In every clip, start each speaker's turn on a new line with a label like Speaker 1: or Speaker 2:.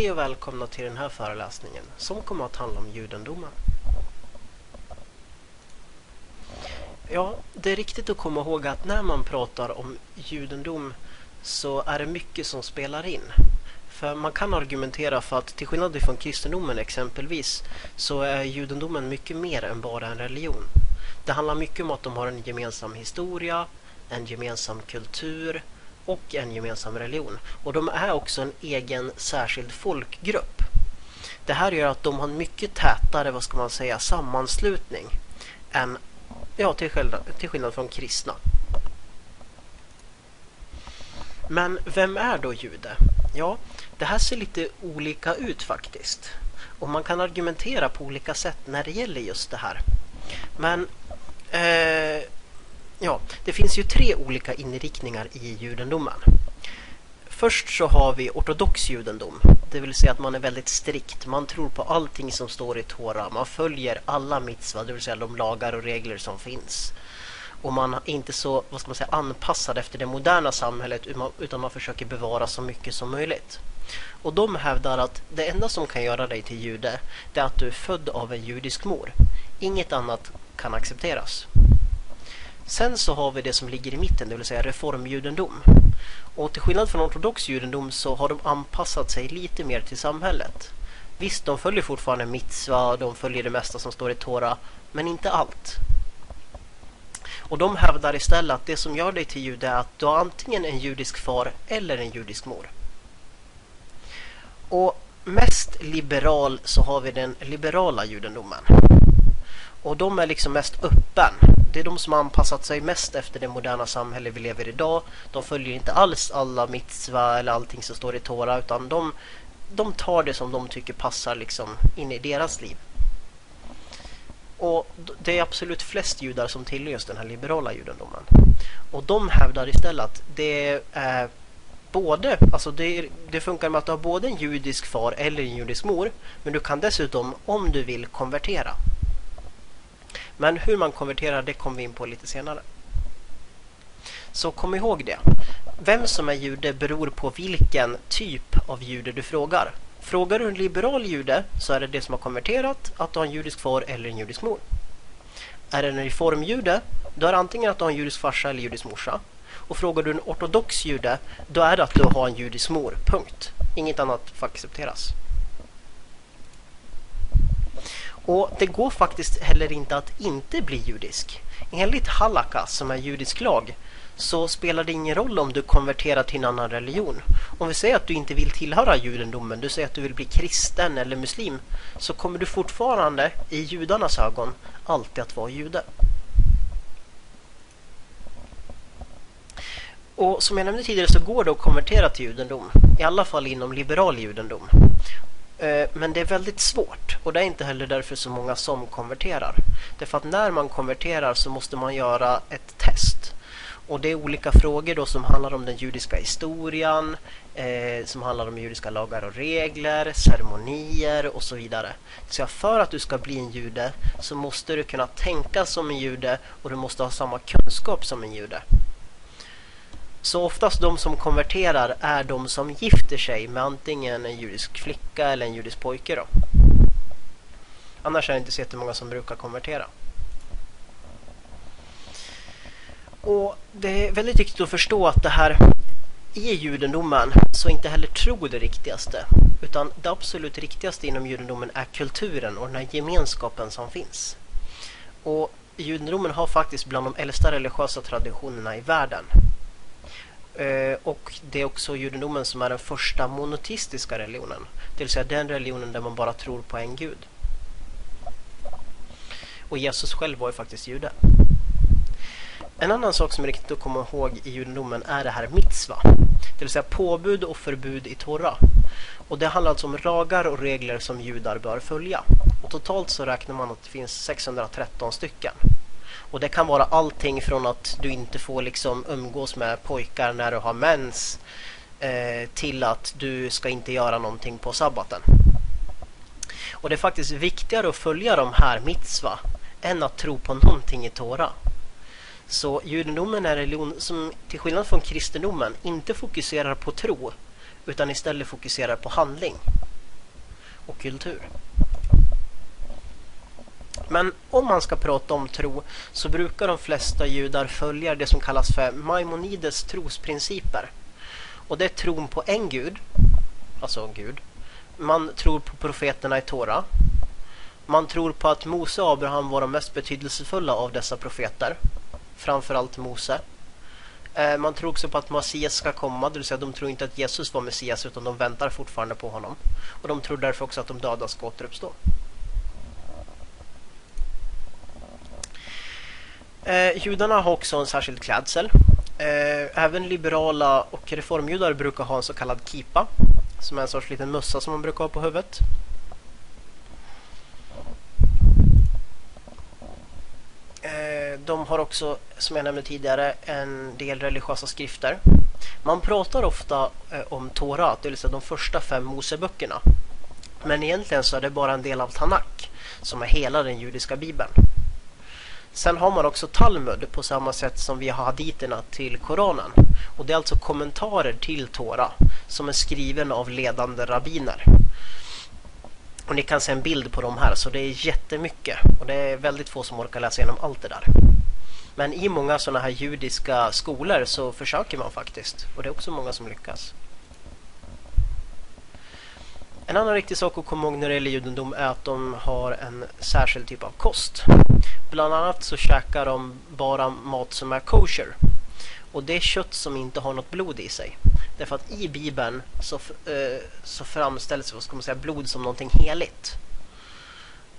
Speaker 1: Hej och välkomna till den här föreläsningen som kommer att handla om judendomen. Ja, det är riktigt att komma ihåg att när man pratar om judendom så är det mycket som spelar in. För man kan argumentera för att till skillnad från kristendomen exempelvis så är judendomen mycket mer än bara en religion. Det handlar mycket om att de har en gemensam historia, en gemensam kultur och en gemensam religion. Och de är också en egen särskild folkgrupp. Det här gör att de har en mycket tätare, vad ska man säga, sammanslutning än, ja, till skillnad, till skillnad från kristna. Men vem är då jude? Ja, det här ser lite olika ut faktiskt. Och man kan argumentera på olika sätt när det gäller just det här. Men eh, ja, det finns ju tre olika inriktningar i judendomen. Först så har vi ortodox judendom, det vill säga att man är väldigt strikt. Man tror på allting som står i Tora. Man följer alla mitzvah, det vill säga de lagar och regler som finns. Och man är inte så vad ska man säga, anpassad efter det moderna samhället utan man försöker bevara så mycket som möjligt. Och de hävdar att det enda som kan göra dig till jude det är att du är född av en judisk mor. Inget annat kan accepteras. Sen så har vi det som ligger i mitten, det vill säga reformjudendom. Och till skillnad från ortodox judendom så har de anpassat sig lite mer till samhället. Visst, de följer fortfarande mitzva, de följer det mesta som står i Tora, men inte allt. Och de hävdar istället att det som gör dig till jude är att du har antingen en judisk far eller en judisk mor. Och mest liberal så har vi den liberala judendomen. Och de är liksom mest öppen. Det är de som har anpassat sig mest efter det moderna samhälle vi lever i idag. De följer inte alls alla mitzva eller allting som står i Tora utan de, de tar det som de tycker passar liksom in i deras liv. Och det är absolut flest judar som tillhör just den här liberala judendomen. Och de hävdar istället att det är både, alltså det, det, funkar med att du har både en judisk far eller en judisk mor. Men du kan dessutom, om du vill, konvertera. Men hur man konverterar det kommer vi in på lite senare. Så kom ihåg det. Vem som är jude beror på vilken typ av jude du frågar. Frågar du en liberal jude så är det det som har konverterat att du har en judisk far eller en judisk mor. Är det en reformjude då är det antingen att du har en judisk farsa eller judisk morsa. Och frågar du en ortodox jude då är det att du har en judisk mor. Punkt. Inget annat får accepteras. Och det går faktiskt heller inte att inte bli judisk. Enligt halakha, som är judisk lag, så spelar det ingen roll om du konverterar till en annan religion. Om vi säger att du inte vill tillhöra judendomen, du säger att du vill bli kristen eller muslim, så kommer du fortfarande i judarnas ögon alltid att vara jude. Och som jag nämnde tidigare så går det att konvertera till judendom, i alla fall inom liberal judendom. Eh, men det är väldigt svårt och det är inte heller därför så många som konverterar. Därför att när man konverterar så måste man göra ett test. Och det är olika frågor då som handlar om den judiska historien, eh, som handlar om judiska lagar och regler, ceremonier och så vidare. Så för att du ska bli en jude så måste du kunna tänka som en jude och du måste ha samma kunskap som en jude. Så oftast de som konverterar är de som gifter sig med antingen en judisk flicka eller en judisk pojke. Då. Annars är det inte så många som brukar konvertera. Och Det är väldigt viktigt att förstå att det här i judendomen så är inte heller tro det riktigaste. Utan det absolut riktigaste inom judendomen är kulturen och den här gemenskapen som finns. Och judendomen har faktiskt bland de äldsta religiösa traditionerna i världen. Eh, och det är också judendomen som är den första monoteistiska religionen. Det vill säga den religionen där man bara tror på en gud. Och Jesus själv var ju faktiskt jude. En annan sak som är viktigt att komma ihåg i judendomen är det här mitzva. Det vill säga påbud och förbud i Torah. Och det handlar alltså om lagar och regler som judar bör följa. Och totalt så räknar man att det finns 613 stycken. Och det kan vara allting från att du inte får liksom umgås med pojkar när du har mens eh, till att du ska inte göra någonting på sabbaten. Och det är faktiskt viktigare att följa de här mitzva än att tro på någonting i Tora. Så judendomen är en religion som till skillnad från kristendomen inte fokuserar på tro utan istället fokuserar på handling. och kultur. Men om man ska prata om tro så brukar de flesta judar följa det som kallas för Maimonides trosprinciper. Och det är tron på en gud, alltså Gud. Man tror på profeterna i Tora. Man tror på att Mose och Abraham var de mest betydelsefulla av dessa profeter. Framförallt Mose. Eh, man tror också på att Messias ska komma, det vill säga de tror inte att Jesus var Messias utan de väntar fortfarande på honom. Och de tror därför också att de döda ska återuppstå. Eh, judarna har också en särskild klädsel. Eh, även liberala och reformjudar brukar ha en så kallad kipa. Som är en sorts liten mössa som man brukar ha på huvudet. Eh, de har också, som jag nämnde tidigare, en del religiösa skrifter. Man pratar ofta eh, om Torah, det vill säga de första fem Moseböckerna. Men egentligen så är det bara en del av Tanak, som är hela den judiska bibeln. Sen har man också Talmud på samma sätt som vi har haditerna till Koranen. Och det är alltså kommentarer till Tora som är skriven av ledande rabbiner. Och ni kan se en bild på de här så det är jättemycket. Och det är väldigt få som orkar läsa igenom allt det där. Men i många sådana här judiska skolor så försöker man faktiskt. Och det är också många som lyckas. En annan riktig sak att komma ihåg när det gäller judendom är att de har en särskild typ av kost. Bland annat så käkar de bara mat som är kosher. Och det är kött som inte har något blod i sig. Därför att i Bibeln så, eh, så framställs vad ska man säga, blod som någonting heligt.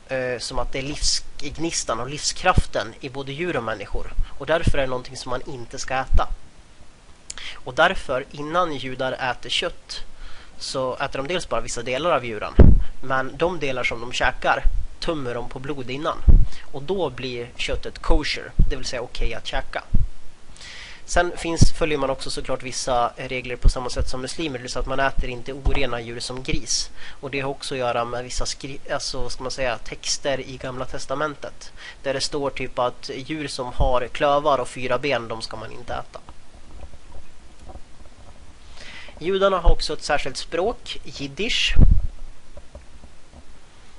Speaker 1: Eh, som att det är livsgnistan och livskraften i både djur och människor. Och därför är det någonting som man inte ska äta. Och därför, innan judar äter kött, så äter de dels bara vissa delar av djuren. Men de delar som de käkar tömmer de på blod innan. Och då blir köttet kosher, det vill säga okej okay att käka. Sen finns, följer man också såklart vissa regler på samma sätt som muslimer. Det vill säga att man äter inte orena djur som gris. Och det har också att göra med vissa skri alltså, ska man säga, texter i Gamla Testamentet. Där det står typ att djur som har klövar och fyra ben, de ska man inte äta. Judarna har också ett särskilt språk, jiddisch.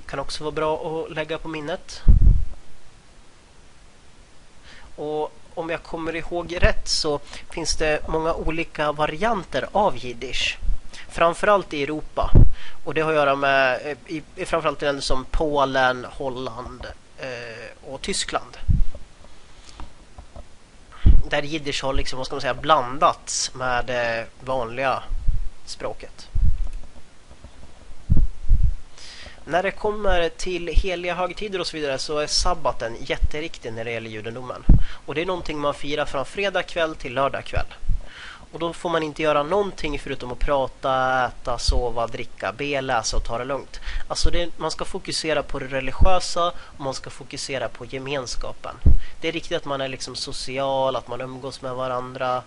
Speaker 1: Kan också vara bra att lägga på minnet. Och om jag kommer ihåg rätt så finns det många olika varianter av jiddisch. Framförallt i Europa. Och det har att göra med eh, i, i framförallt länder som Polen, Holland eh, och Tyskland. Där jiddisch har liksom, vad ska man säga, blandats med det vanliga språket. När det kommer till heliga högtider och så vidare så är sabbaten jätteriktig när det gäller judendomen. Och det är någonting man firar från fredag kväll till lördag kväll. Och då får man inte göra någonting förutom att prata, äta, sova, dricka, be, läsa och ta det lugnt. Alltså det, man ska fokusera på det religiösa och man ska fokusera på gemenskapen. Det är riktigt att man är liksom social, att man umgås med varandra.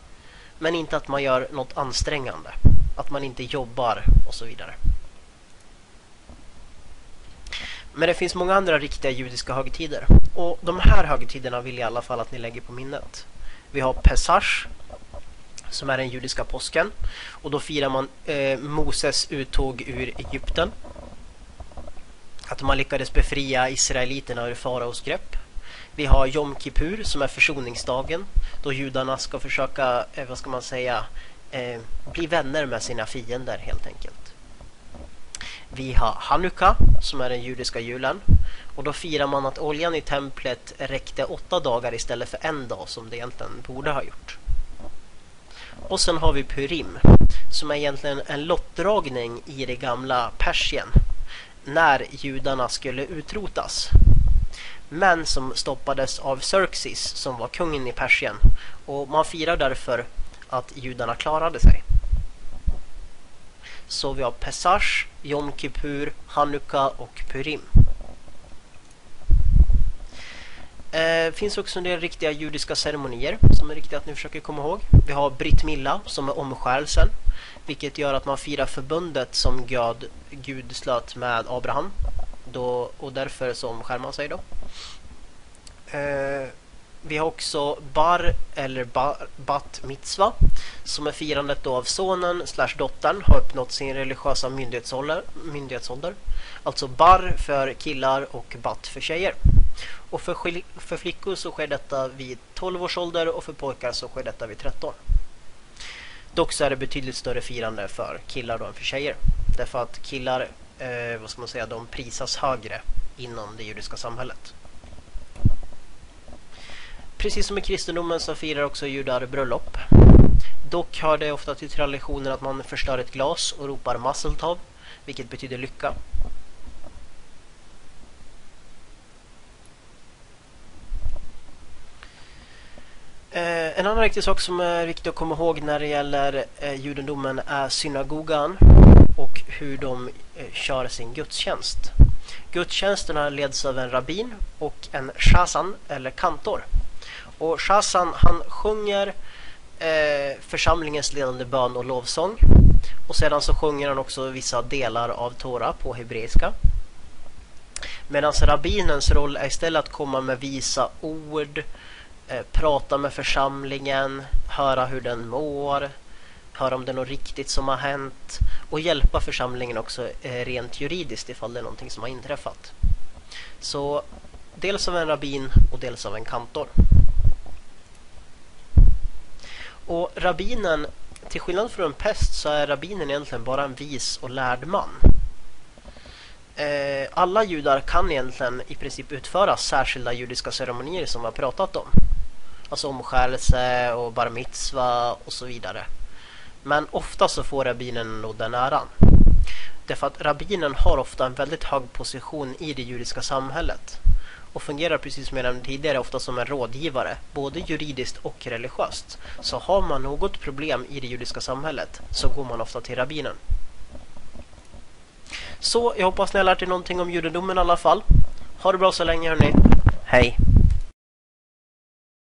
Speaker 1: Men inte att man gör något ansträngande. Att man inte jobbar och så vidare. Men det finns många andra riktiga judiska högtider. Och de här högtiderna vill jag i alla fall att ni lägger på minnet. Vi har Pesach som är den judiska påsken. Och då firar man eh, Moses uttåg ur Egypten. Att man lyckades befria israeliterna ur faraos grepp. Vi har Jom Kippur som är försoningsdagen. Då judarna ska försöka, eh, vad ska man säga, eh, bli vänner med sina fiender helt enkelt. Vi har Hanukka som är den judiska julen. Och då firar man att oljan i templet räckte åtta dagar istället för en dag som det egentligen borde ha gjort. Och sen har vi Purim som är egentligen en lottdragning i det gamla Persien när judarna skulle utrotas. Men som stoppades av Xerxes som var kungen i Persien. Och man firar därför att judarna klarade sig. Så vi har Pesach, Yom Kippur, Hanukka och Purim. Det eh, finns också en del riktiga judiska ceremonier som är riktiga att ni försöker komma ihåg. Vi har Britt Milla som är omskärelsen. Vilket gör att man firar förbundet som Gud, Gud slöt med Abraham. Då, och därför så omskär man sig då. Eh, Vi har också bar eller bar, bat mitzva som är firandet då av sonen slash dottern har uppnått sin religiösa myndighetsålder, myndighetsålder. Alltså bar för killar och bat för tjejer. Och för, för flickor så sker detta vid 12 års ålder och för pojkar så sker detta vid 13. Dock så är det betydligt större firande för killar då än för tjejer. Därför att killar, eh, vad ska man säga, de prisas högre inom det judiska samhället. Precis som i kristendomen så firar också judar bröllop. Dock hör det ofta till traditionen att man förstör ett glas och ropar masseltov, vilket betyder lycka. Eh, en annan viktig sak som är viktig att komma ihåg när det gäller eh, judendomen är synagogan och hur de eh, kör sin gudstjänst. Gudstjänsterna leds av en rabbin och en shazan eller kantor. Och shazan han sjunger eh, församlingens ledande bön och lovsång. Och sedan så sjunger han också vissa delar av Tora på hebreiska. Medan rabbinens roll är istället att komma med visa ord, eh, prata med församlingen, höra hur den mår, höra om det är något riktigt som har hänt och hjälpa församlingen också eh, rent juridiskt ifall det är någonting som har inträffat. Så dels av en rabbin och dels av en kantor. Och rabbinen, till skillnad från en pest så är rabbinen egentligen bara en vis och lärd man. Eh, alla judar kan egentligen i princip utföra särskilda judiska ceremonier som vi har pratat om. Alltså omskärelse och bar mitzva och så vidare. Men ofta så får rabbinen nog den äran. Därför att rabbinen har ofta en väldigt hög position i det judiska samhället och fungerar precis som jag nämnde tidigare ofta som en rådgivare, både juridiskt och religiöst. Så har man något problem i det judiska samhället så går man ofta till rabbinen. Så jag hoppas ni har lärt er någonting om judendomen i alla fall. Ha det bra så länge hörni. Hej!